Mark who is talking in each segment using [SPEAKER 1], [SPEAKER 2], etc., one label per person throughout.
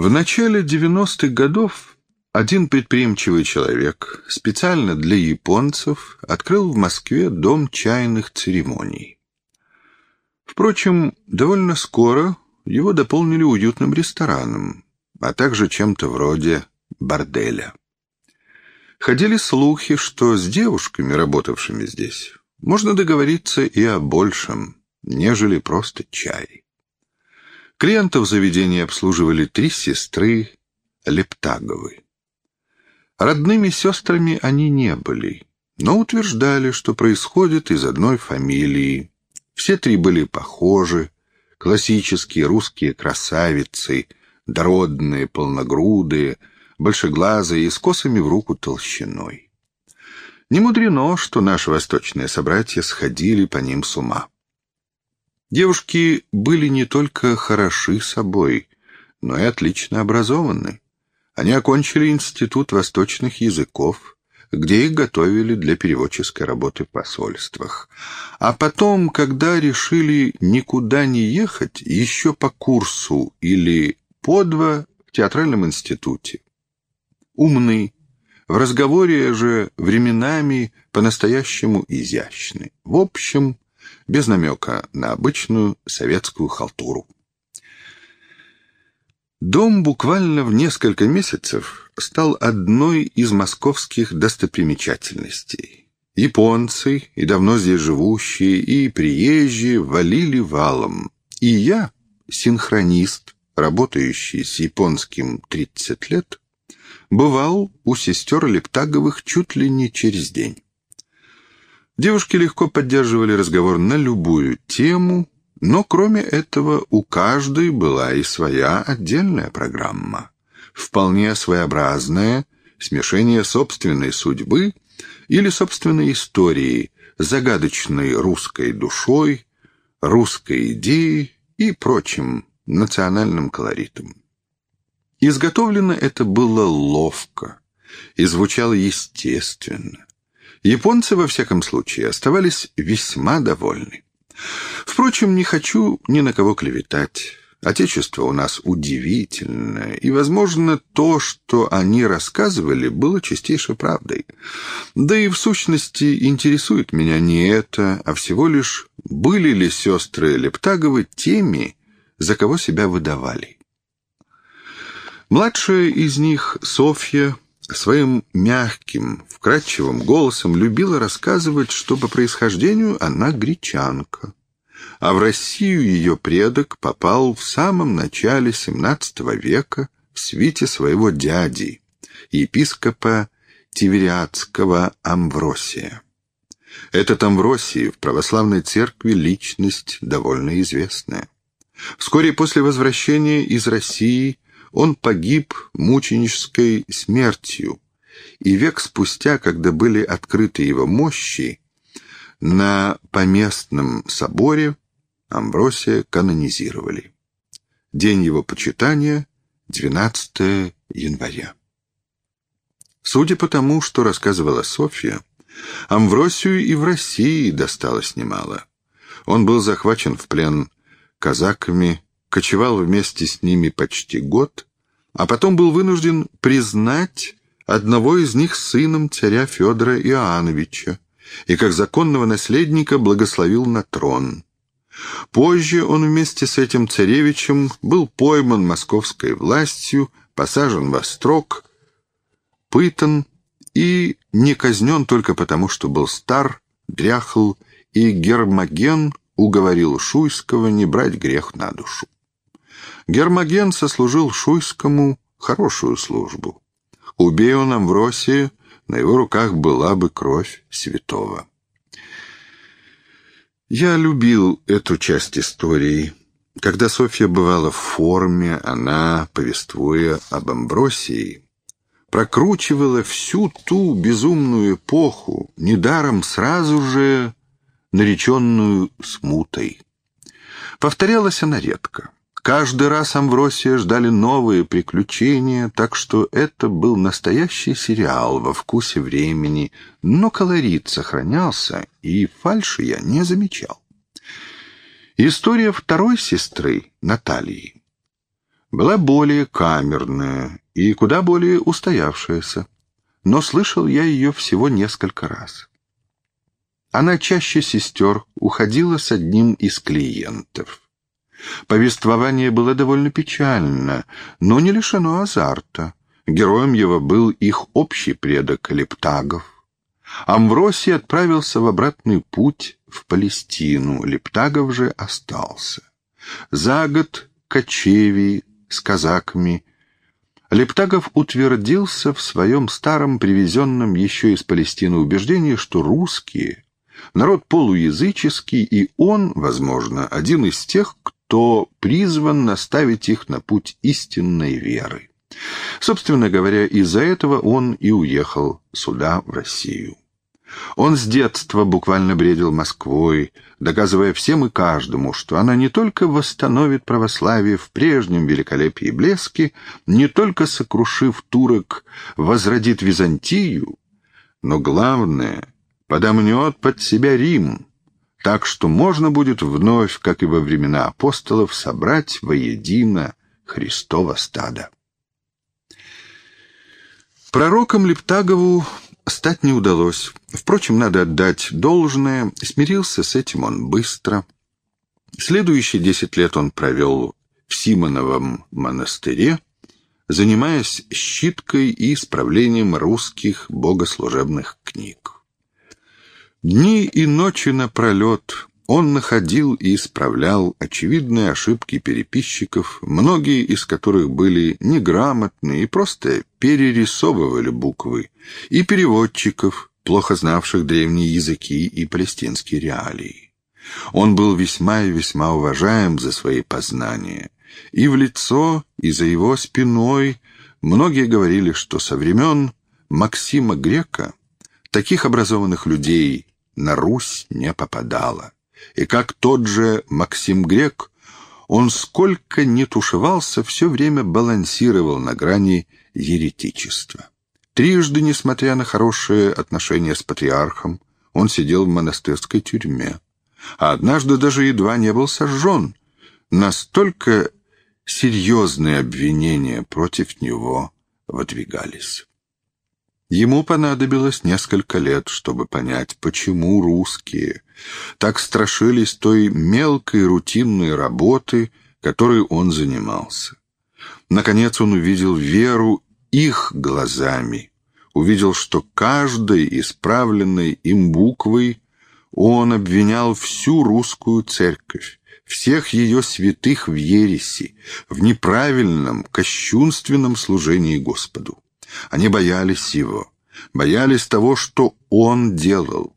[SPEAKER 1] В начале 90-х годов один предприимчивый человек специально для японцев открыл в Москве дом чайных церемоний. Впрочем, довольно скоро его дополнили уютным рестораном, а также чем-то вроде борделя. Ходили слухи, что с девушками, работавшими здесь, можно договориться и о большем, нежели просто чай. Клиентов заведения обслуживали три сестры Лептаговы. Родными сестрами они не были, но утверждали, что происходят из одной фамилии. Все три были похожи, классические русские красавицы, дородные, полногрудые, большеглазые и с косами в руку толщиной. Не мудрено, что наши восточные собратья сходили по ним с ума. Девушки были не только хороши собой, но и отлично образованы. Они окончили Институт восточных языков, где их готовили для переводческой работы в посольствах. А потом, когда решили никуда не ехать, еще по курсу или по два в театральном институте. Умны, в разговоре же временами по-настоящему изящны. В общем, без намека на обычную советскую халтуру. Дом буквально в несколько месяцев стал одной из московских достопримечательностей. Японцы, и давно здесь живущие, и приезжие валили валом. И я, синхронист, работающий с японским 30 лет, бывал у сестер Лептаговых чуть ли не через день. Девушки легко поддерживали разговор на любую тему, но кроме этого у каждой была и своя отдельная программа, вполне своеобразное смешение собственной судьбы или собственной истории, загадочной русской душой, русской идеей и прочим национальным колоритом. Изготовлено это было ловко и звучало естественно. Японцы, во всяком случае, оставались весьма довольны. Впрочем, не хочу ни на кого клеветать. Отечество у нас удивительное, и, возможно, то, что они рассказывали, было чистейшей правдой. Да и в сущности интересует меня не это, а всего лишь, были ли сестры Лептаговы теми, за кого себя выдавали. Младшая из них, Софья, своим мягким, вкрадчивым голосом любила рассказывать, что по происхождению она гречанка, а в Россию ее предок попал в самом начале XVII века в свите своего дяди, епископа Тивериадского Амвросия. Этот Амвросий в православной церкви личность довольно известная. Вскоре после возвращения из России он погиб мученической смертью, и век спустя, когда были открыты его мощи, на поместном соборе Амбросия канонизировали. День его почитания — 12 января. Судя по тому, что рассказывала Софья, Амвросию и в России досталось немало. Он был захвачен в плен казаками, кочевал вместе с ними почти год, а потом был вынужден признать одного из них сыном царя Федора Иоанновича и как законного наследника благословил на трон. Позже он вместе с этим царевичем был пойман московской властью, посажен во строк, пытан и не казнен только потому, что был стар, дряхл, и Гермоген уговорил Шуйского не брать грех на душу. Гермоген сослужил Шуйскому хорошую службу. Убей он Амвросия, на его руках была бы кровь святого. Я любил эту часть истории. Когда Софья бывала в форме, она, повествуя об Амбросии, прокручивала всю ту безумную эпоху, недаром сразу же нареченную смутой. Повторялась она редко. Каждый раз Амвросия ждали новые приключения, так что это был настоящий сериал во вкусе времени, но колорит сохранялся, и фальши я не замечал. История второй сестры, Натальи. была более камерная и куда более устоявшаяся, но слышал я ее всего несколько раз. Она чаще сестер уходила с одним из клиентов. Повествование было довольно печально, но не лишено азарта. Героем его был их общий предок Лептагов. Амвросий отправился в обратный путь в Палестину, Лептагов же остался. За год кочевий с казаками Лептагов утвердился в своем старом, привезенном еще из Палестины убеждении, что русские — народ полуязыческий, и он, возможно, один из тех, кто призван наставить их на путь истинной веры. Собственно говоря, из-за этого он и уехал сюда, в Россию. Он с детства буквально бредил Москвой, доказывая всем и каждому, что она не только восстановит православие в прежнем великолепии и блеске, не только сокрушив турок, возродит Византию, но главное, подомнет под себя Рим, так что можно будет вновь, как и во времена апостолов, собрать воедино Христово стадо. Пророком Лептагову стать не удалось. Впрочем, надо отдать должное, смирился с этим он быстро. Следующие десять лет он провел в Симоновом монастыре, занимаясь щиткой и исправлением русских богослужебных книг. Дни и ночи напролет он находил и исправлял очевидные ошибки переписчиков, многие из которых были неграмотны и просто перерисовывали буквы, и переводчиков, плохо знавших древние языки и палестинские реалии. Он был весьма и весьма уважаем за свои познания, и в лицо, и за его спиной многие говорили, что со времен Максима Грека таких образованных людей на Русь не попадало. И как тот же Максим Грек, он сколько не тушевался, все время балансировал на грани еретичества. Трижды, несмотря на хорошие отношения с патриархом, он сидел в монастырской тюрьме, а однажды даже едва не был сожжен. Настолько серьезные обвинения против него выдвигались. Ему понадобилось несколько лет, чтобы понять, почему русские так страшились той мелкой рутинной работы, которой он занимался. Наконец он увидел веру их глазами, увидел, что каждой исправленной им буквой он обвинял всю русскую церковь, всех ее святых в ереси, в неправильном, кощунственном служении Господу. Они боялись его, боялись того, что он делал.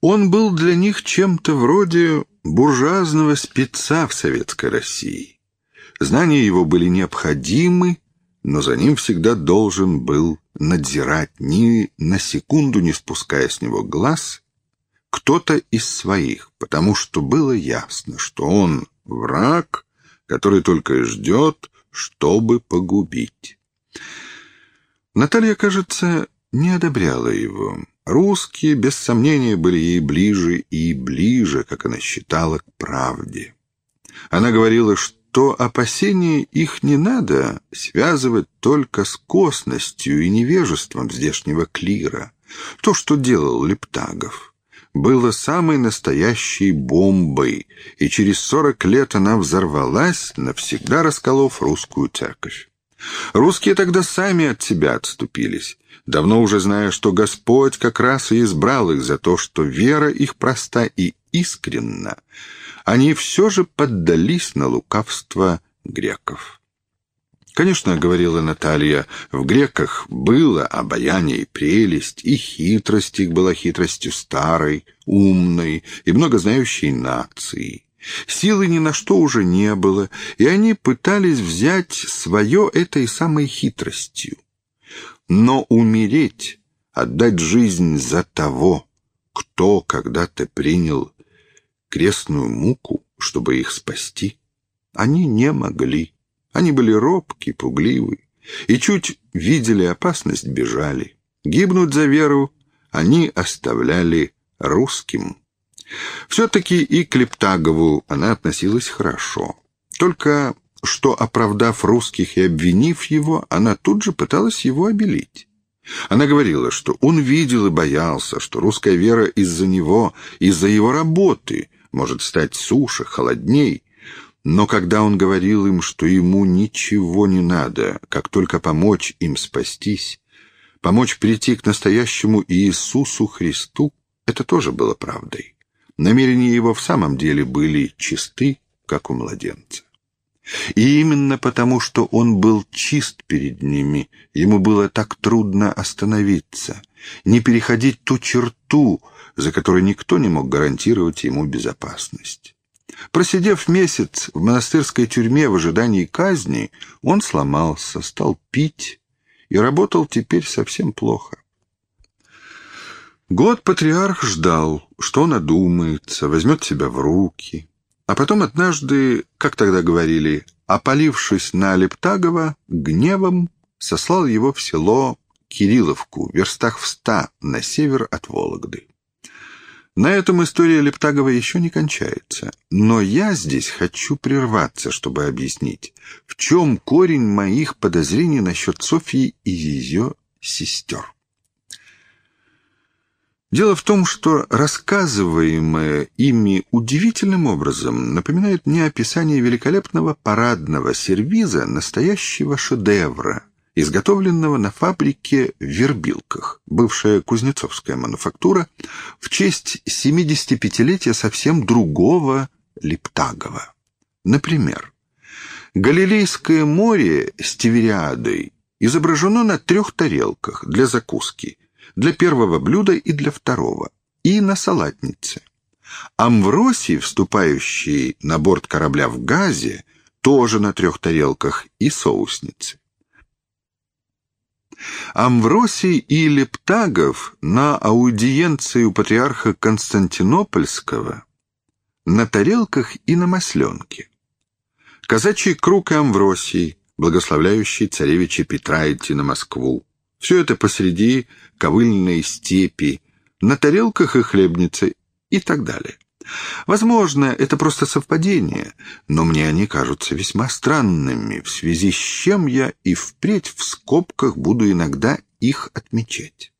[SPEAKER 1] Он был для них чем-то вроде буржуазного спеца в советской России. Знания его были необходимы, но за ним всегда должен был надзирать, ни на секунду не спуская с него глаз, кто-то из своих, потому что было ясно, что он враг, который только и ждет, чтобы погубить. Наталья, кажется, не одобряла его. Русские, без сомнения, были ей ближе и ближе, как она считала, к правде. Она говорила, что опасения их не надо связывать только с косностью и невежеством здешнего клира. То, что делал Лептагов было самой настоящей бомбой, и через сорок лет она взорвалась, навсегда расколов русскую церковь. Русские тогда сами от себя отступились, давно уже зная, что Господь как раз и избрал их за то, что вера их проста и искренна. Они все же поддались на лукавство греков. Конечно, говорила Наталья, в греках было обаяние и прелесть, и хитрость их была хитростью старой, умной и многознающей нации. Силы ни на что уже не было, и они пытались взять свое этой самой хитростью. Но умереть, отдать жизнь за того, кто когда-то принял крестную муку, чтобы их спасти, они не могли. Они были робки, пугливы, и чуть видели опасность, бежали. Гибнуть за веру они оставляли русским. Все-таки и к Лептагову она относилась хорошо. Только что, оправдав русских и обвинив его, она тут же пыталась его обелить. Она говорила, что он видел и боялся, что русская вера из-за него, из-за его работы может стать суше, холодней. Но когда он говорил им, что ему ничего не надо, как только помочь им спастись, помочь прийти к настоящему Иисусу Христу, это тоже было правдой. Намерения его в самом деле были чисты, как у младенца. И именно потому, что он был чист перед ними, ему было так трудно остановиться, не переходить ту черту, за которой никто не мог гарантировать ему безопасность. Просидев месяц в монастырской тюрьме в ожидании казни, он сломался, стал пить и работал теперь совсем плохо. Год патриарх ждал, что он одумается, возьмет себя в руки, а потом однажды, как тогда говорили, опалившись на Лептагова, гневом сослал его в село Кирилловку, верстах в ста, на север от Вологды. На этом история Лептагова еще не кончается, но я здесь хочу прерваться, чтобы объяснить, в чем корень моих подозрений насчет Софьи и ее сестер. Дело в том, что рассказываемое ими удивительным образом напоминает мне описание великолепного парадного сервиза настоящего шедевра, изготовленного на фабрике в Вербилках, бывшая кузнецовская мануфактура, в честь 75-летия совсем другого Лептагова. Например, Галилейское море с Тивериадой изображено на трех тарелках для закуски – для первого блюда и для второго, и на салатнице. Амвросий, вступающий на борт корабля в газе, тоже на трех тарелках и соуснице. Амвросий и Лептагов на аудиенции у патриарха Константинопольского на тарелках и на масленке. Казачий круг и Амвросий, благословляющий царевича Петра идти на Москву. Все это посреди ковыльной степи, на тарелках и хлебнице и так далее. Возможно, это просто совпадение, но мне они кажутся весьма странными, в связи с чем я и впредь в скобках буду иногда их отмечать.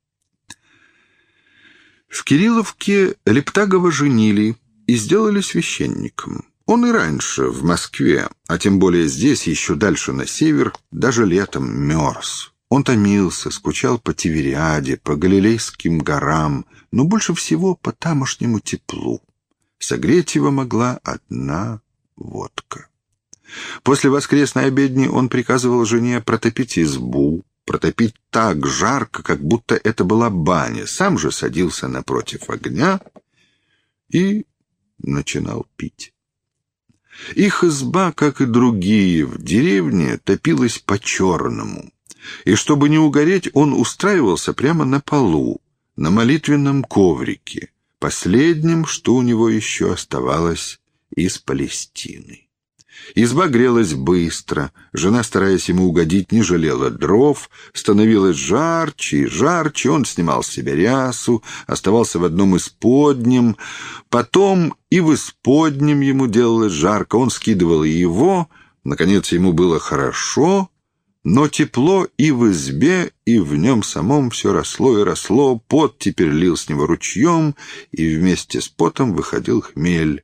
[SPEAKER 1] В Кирилловке Лептагова женили и сделали священником. Он и раньше в Москве, а тем более здесь, еще дальше на север, даже летом мерз. Он томился, скучал по Тивериаде, по Галилейским горам, но больше всего по тамошнему теплу. Согреть его могла одна водка. После воскресной обедни он приказывал жене протопить избу, протопить так жарко, как будто это была баня, сам же садился напротив огня и начинал пить. Их изба, как и другие в деревне, топилась по-черному и чтобы не угореть, он устраивался прямо на полу, на молитвенном коврике, последнем, что у него еще оставалось из Палестины. Изба грелась быстро, жена, стараясь ему угодить, не жалела дров, становилось жарче и жарче, он снимал с себя рясу, оставался в одном из подним, потом и в исподнем ему делалось жарко, он скидывал его, наконец ему было хорошо, но тепло и в избе, и в нем самом все росло и росло, пот теперь лил с него ручьем, и вместе с потом выходил хмель.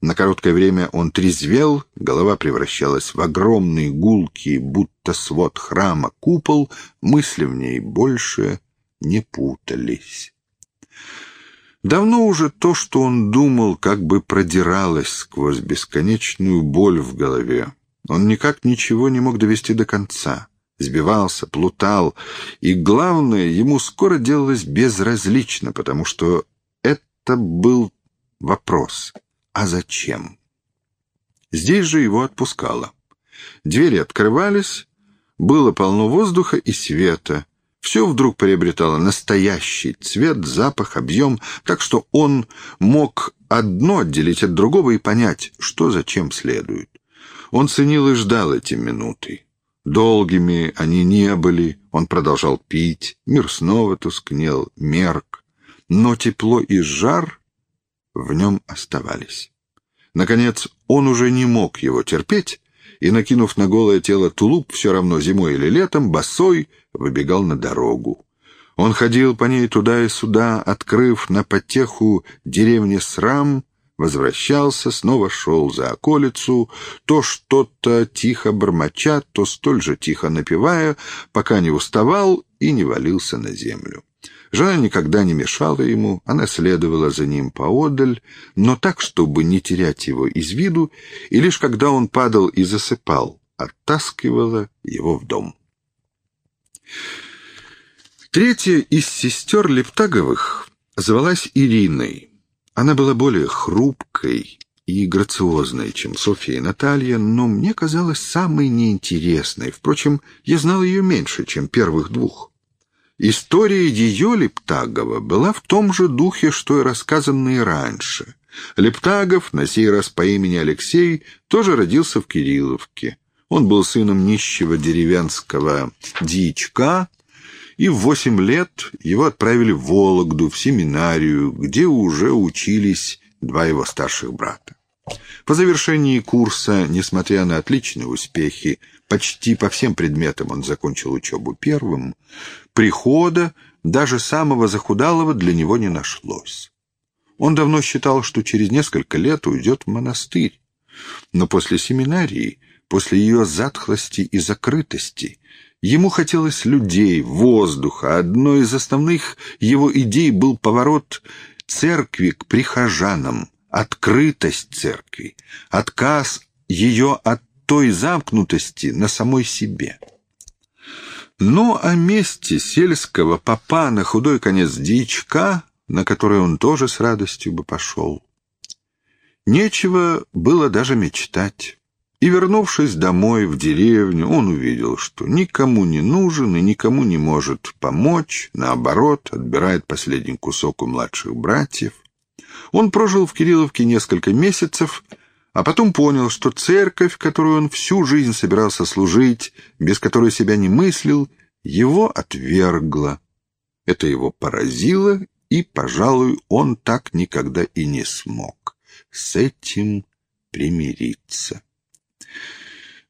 [SPEAKER 1] На короткое время он трезвел, голова превращалась в огромный гулкий, будто свод храма, купол, мысли в ней больше не путались. Давно уже то, что он думал, как бы продиралось сквозь бесконечную боль в голове. Он никак ничего не мог довести до конца. Сбивался, плутал, и, главное, ему скоро делалось безразлично, потому что это был вопрос «А зачем?». Здесь же его отпускало. Двери открывались, было полно воздуха и света. Все вдруг приобретало настоящий цвет, запах, объем, так что он мог одно отделить от другого и понять, что зачем следует. Он ценил и ждал эти минуты. Долгими они не были, он продолжал пить, мир снова тускнел, мерк, но тепло и жар в нем оставались. Наконец, он уже не мог его терпеть, и, накинув на голое тело тулуп, все равно зимой или летом, босой выбегал на дорогу. Он ходил по ней туда и сюда, открыв на потеху деревни Срам, возвращался, снова шел за околицу, то что-то тихо бормоча, то столь же тихо напевая, пока не уставал и не валился на землю. Жена никогда не мешала ему, она следовала за ним поодаль, но так, чтобы не терять его из виду, и лишь когда он падал и засыпал, оттаскивала его в дом. Третья из сестер Лептаговых звалась Ириной. Она была более хрупкой и грациозной, чем Софья и Наталья, но мне казалась самой неинтересной. Впрочем, я знал ее меньше, чем первых двух. История ее Лептагова была в том же духе, что и рассказанные раньше. Лептагов, на сей раз по имени Алексей, тоже родился в Кирилловке. Он был сыном нищего деревенского дьячка, и в восемь лет его отправили в Вологду, в семинарию, где уже учились два его старших брата. По завершении курса, несмотря на отличные успехи, почти по всем предметам он закончил учебу первым, прихода, даже самого захудалого, для него не нашлось. Он давно считал, что через несколько лет уйдет в монастырь. Но после семинарии, после ее затхлости и закрытости, ему хотелось людей, воздуха. Одной из основных его идей был поворот церкви к прихожанам, открытость церкви, отказ ее от той замкнутости на самой себе. Но о месте сельского попа на худой конец дичка, на который он тоже с радостью бы пошел, нечего было даже мечтать. И, вернувшись домой в деревню, он увидел, что никому не нужен и никому не может помочь, наоборот, отбирает последний кусок у младших братьев. Он прожил в Кирилловке несколько месяцев, а потом понял, что церковь, которую он всю жизнь собирался служить, без которой себя не мыслил, его отвергла. Это его поразило, и, пожалуй, он так никогда и не смог с этим примириться.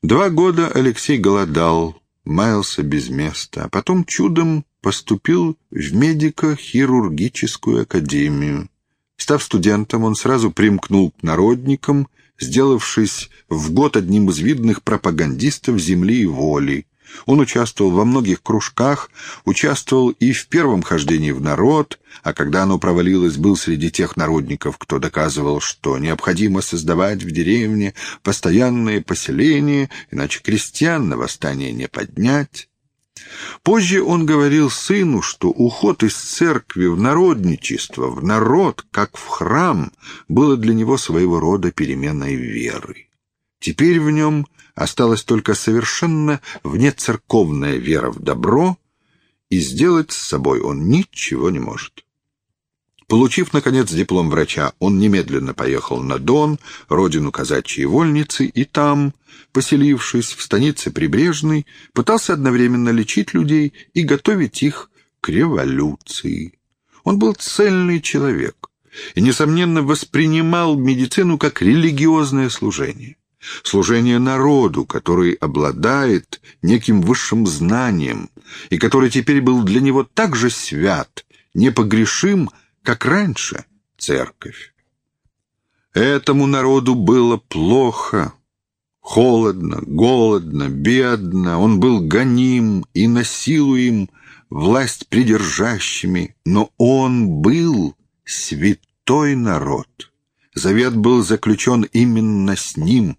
[SPEAKER 1] Два года Алексей голодал, маялся без места, а потом чудом поступил в медико-хирургическую академию. Став студентом, он сразу примкнул к народникам сделавшись в год одним из видных пропагандистов земли и воли. Он участвовал во многих кружках, участвовал и в первом хождении в народ, а когда оно провалилось, был среди тех народников, кто доказывал, что необходимо создавать в деревне постоянные поселения, иначе крестьян на восстание не поднять. Позже он говорил сыну, что уход из церкви в народничество, в народ, как в храм, было для него своего рода переменой веры. Теперь в нем осталась только совершенно внецерковная вера в добро, и сделать с собой он ничего не может. Получив, наконец, диплом врача, он немедленно поехал на Дон, родину казачьей вольницы, и там, поселившись в станице Прибрежной, пытался одновременно лечить людей и готовить их к революции. Он был цельный человек и, несомненно, воспринимал медицину как религиозное служение. Служение народу, который обладает неким высшим знанием и который теперь был для него так же свят, непогрешим, как раньше, церковь. Этому народу было плохо, холодно, голодно, бедно, он был гоним и насилуем власть придержащими, но он был святой народ. Завет был заключен именно с ним.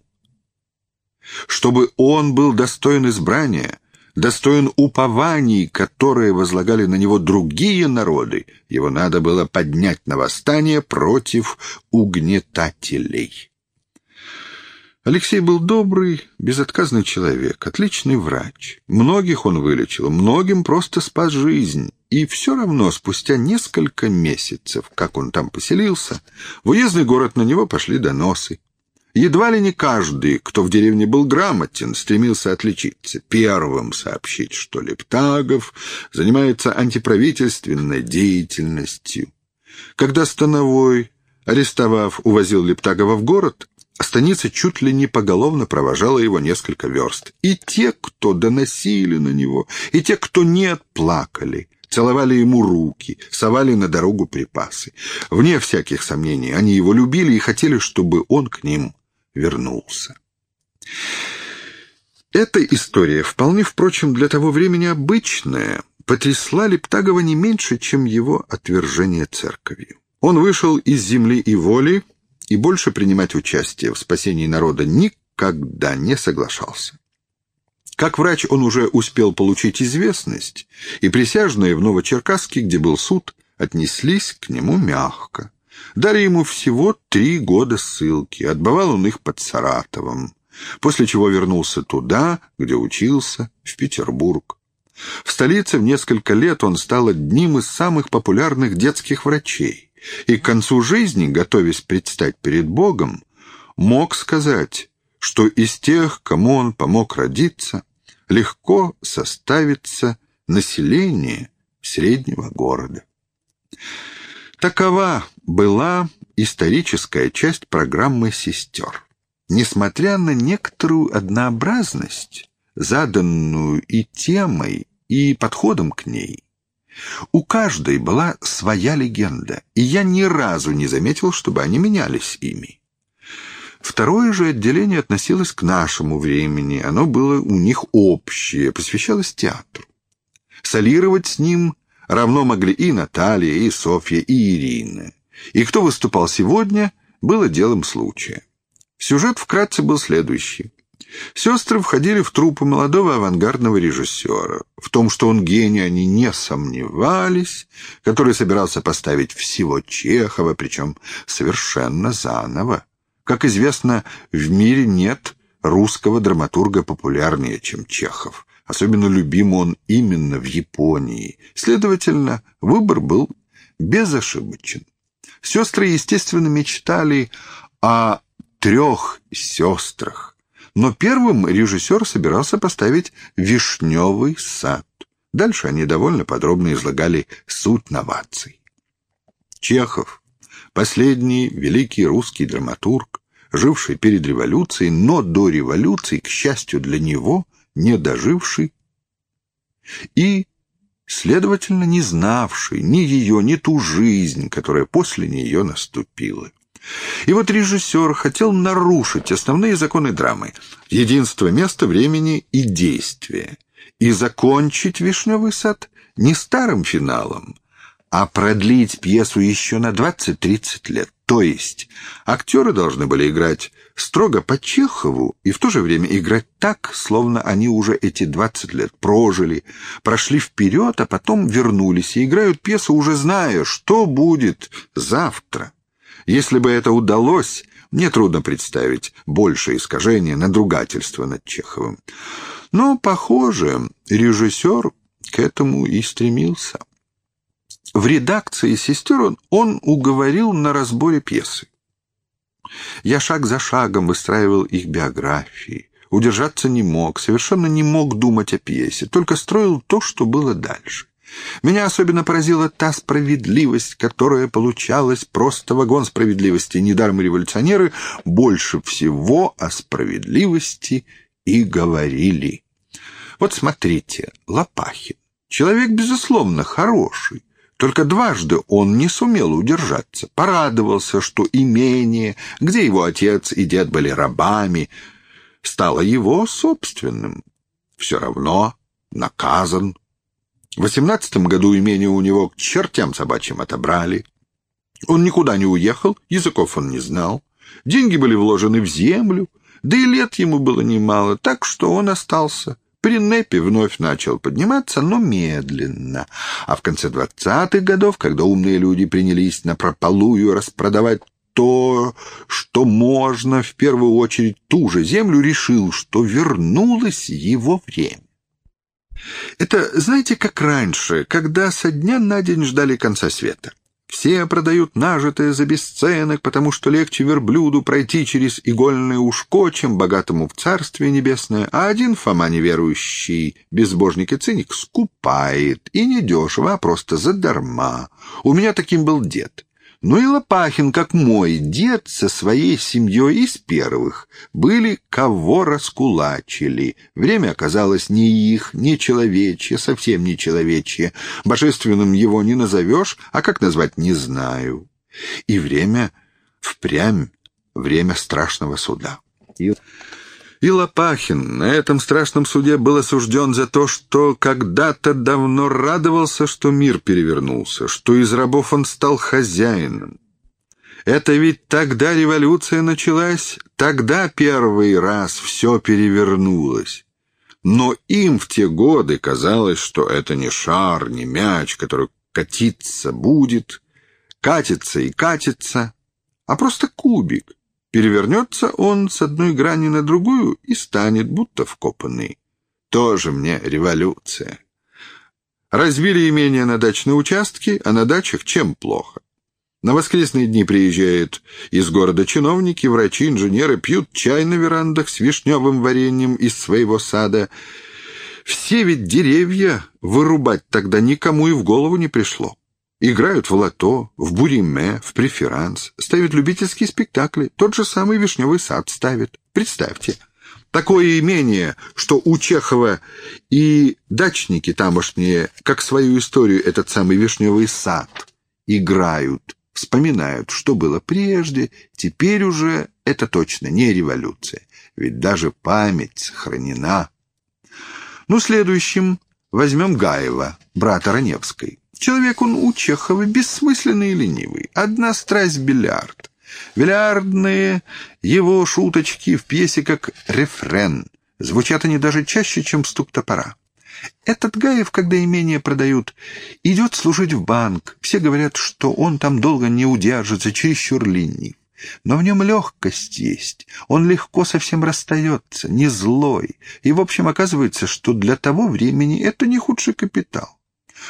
[SPEAKER 1] Чтобы он был достоин избрания, достоин упований, которые возлагали на него другие народы, его надо было поднять на восстание против угнетателей. Алексей был добрый, безотказный человек, отличный врач. Многих он вылечил, многим просто спас жизнь. И все равно спустя несколько месяцев, как он там поселился, в уездный город на него пошли доносы. Едва ли не каждый, кто в деревне был грамотен, стремился отличиться, первым сообщить, что Лептагов занимается антиправительственной деятельностью. Когда Становой, арестовав, увозил Лептагова в город, Станица чуть ли не поголовно провожала его несколько верст. И те, кто доносили на него, и те, кто нет, плакали, целовали ему руки, совали на дорогу припасы. Вне всяких сомнений, они его любили и хотели, чтобы он к ним вернулся. Эта история, вполне, впрочем, для того времени обычная, потрясла Лептагова не меньше, чем его отвержение церковью. Он вышел из земли и воли и больше принимать участие в спасении народа никогда не соглашался. Как врач он уже успел получить известность, и присяжные в Новочеркасске, где был суд, отнеслись к нему мягко. Дали ему всего три года ссылки, отбывал он их под Саратовом, после чего вернулся туда, где учился, в Петербург. В столице в несколько лет он стал одним из самых популярных детских врачей и к концу жизни, готовясь предстать перед Богом, мог сказать, что из тех, кому он помог родиться, легко составится население среднего города. Такова была историческая часть программы «Сестер». Несмотря на некоторую однообразность, заданную и темой, и подходом к ней, у каждой была своя легенда, и я ни разу не заметил, чтобы они менялись ими. Второе же отделение относилось к нашему времени, оно было у них общее, посвящалось театру. Солировать с ним равно могли и Наталья, и Софья, и Ирина. И кто выступал сегодня, было делом случая. Сюжет вкратце был следующий. Сестры входили в труппу молодого авангардного режиссера. В том, что он гений, они не сомневались, который собирался поставить всего Чехова, причем совершенно заново. Как известно, в мире нет русского драматурга популярнее, чем Чехов. Особенно любим он именно в Японии. Следовательно, выбор был безошибочен. Сестры, естественно, мечтали о трех сестрах, но первым режиссер собирался поставить «Вишневый сад». Дальше они довольно подробно излагали суть новаций. Чехов, последний великий русский драматург, живший перед революцией, но до революции, к счастью для него, не доживший и, следовательно, не знавший ни ее, ни ту жизнь, которая после нее наступила. И вот режиссер хотел нарушить основные законы драмы — единство места, времени и действия, и закончить «Вишневый сад» не старым финалом, а продлить пьесу еще на 20-30 лет. То есть актеры должны были играть строго по Чехову и в то же время играть так, словно они уже эти 20 лет прожили, прошли вперед, а потом вернулись и играют пьесу, уже зная, что будет завтра. Если бы это удалось, мне трудно представить большее искажение, надругательство над Чеховым. Но, похоже, режиссер к этому и стремился. В редакции «Сестер» он, он уговорил на разборе пьесы. Я шаг за шагом выстраивал их биографии. Удержаться не мог, совершенно не мог думать о пьесе, только строил то, что было дальше. Меня особенно поразила та справедливость, которая получалась просто вагон справедливости. Недаром революционеры больше всего о справедливости и говорили. Вот смотрите, Лопахин. Человек, безусловно, хороший. Только дважды он не сумел удержаться. Порадовался, что имение, где его отец и дед были рабами, стало его собственным. Все равно наказан в восемнадцатом году имение у него к чертям собачьим отобрали. Он никуда не уехал, языков он не знал. Деньги были вложены в землю, да и лет ему было немало, так что он остался. При НЭПе вновь начал подниматься, но медленно. А в конце двадцатых годов, когда умные люди принялись на прополую распродавать то, что можно, в первую очередь ту же землю, решил, что вернулось его время. Это, знаете, как раньше, когда со дня на день ждали конца света. Все продают нажитое за бесценок, потому что легче верблюду пройти через игольное ушко, чем богатому в Царствие Небесное, а один Фома неверующий, безбожник и циник, скупает, и не дешево, а просто задарма. У меня таким был дед. Ну и Лопахин, как мой дед, со своей семьей из первых, были кого раскулачили. Время оказалось не их, не человечье, совсем не человечье. Божественным его не назовешь, а как назвать не знаю. И время впрямь время страшного суда. И Лопахин на этом страшном суде был осужден за то, что когда-то давно радовался, что мир перевернулся, что из рабов он стал хозяином. Это ведь тогда революция началась, тогда первый раз все перевернулось. Но им в те годы казалось, что это не шар, не мяч, который катиться будет, катится и катится, а просто кубик — Перевернется он с одной грани на другую и станет будто вкопанный. Тоже мне революция. Разбили имение на дачные участки, а на дачах чем плохо? На воскресные дни приезжают из города чиновники, врачи, инженеры, пьют чай на верандах с вишневым вареньем из своего сада. Все ведь деревья вырубать тогда никому и в голову не пришло. Играют в лото, в буриме, в преферанс, ставят любительские спектакли, тот же самый «Вишневый сад» ставят. Представьте, такое имение, что у Чехова и дачники тамошние, как свою историю этот самый «Вишневый сад», играют, вспоминают, что было прежде, теперь уже это точно не революция, ведь даже память сохранена. Ну, следующим возьмем Гаева, брата Раневской. Человек он у Чехова бессмысленный и ленивый. Одна страсть — бильярд. Бильярдные его шуточки в пьесе как рефрен. Звучат они даже чаще, чем стук топора. Этот Гаев, когда имение продают, идет служить в банк. Все говорят, что он там долго не удержится, чересчур ленив. Но в нем легкость есть. Он легко совсем расстается, не злой. И, в общем, оказывается, что для того времени это не худший капитал.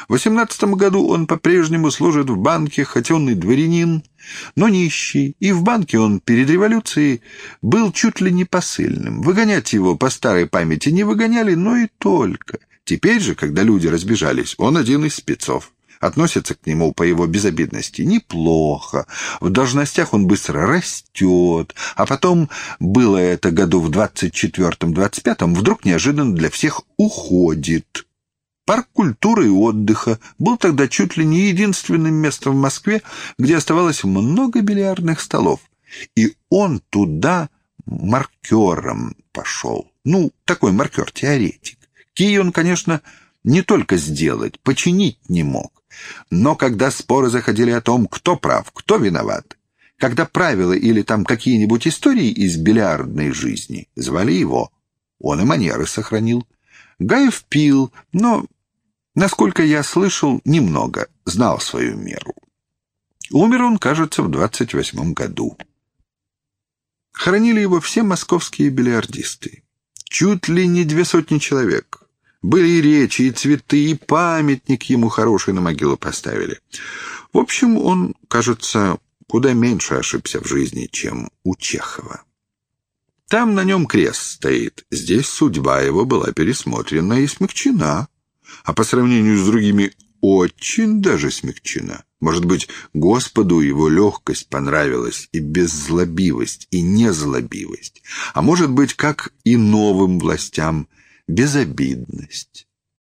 [SPEAKER 1] В восемнадцатом году он по-прежнему служит в банке, хотя он и дворянин, но нищий, и в банке он перед революцией был чуть ли не посыльным. Выгонять его по старой памяти не выгоняли, но и только. Теперь же, когда люди разбежались, он один из спецов. Относятся к нему по его безобидности неплохо. В должностях он быстро растет. А потом, было это году в двадцать четвертом-двадцать пятом, вдруг неожиданно для всех уходит. Парк культуры и отдыха был тогда чуть ли не единственным местом в Москве, где оставалось много бильярдных столов. И он туда маркером пошел. Ну, такой маркер-теоретик. Кий он, конечно, не только сделать, починить не мог. Но когда споры заходили о том, кто прав, кто виноват, когда правила или там какие-нибудь истории из бильярдной жизни, звали его. Он и манеры сохранил. Гаев пил, но Насколько я слышал, немного, знал свою меру. Умер он, кажется, в двадцать восьмом году. Хоронили его все московские бильярдисты. Чуть ли не две сотни человек. Были и речи, и цветы, и памятник ему хороший на могилу поставили. В общем, он, кажется, куда меньше ошибся в жизни, чем у Чехова. Там на нем крест стоит. Здесь судьба его была пересмотрена и смягчена а по сравнению с другими очень даже смягчена. Может быть, Господу его легкость понравилась, и беззлобивость, и незлобивость. А может быть, как и новым властям, безобидность.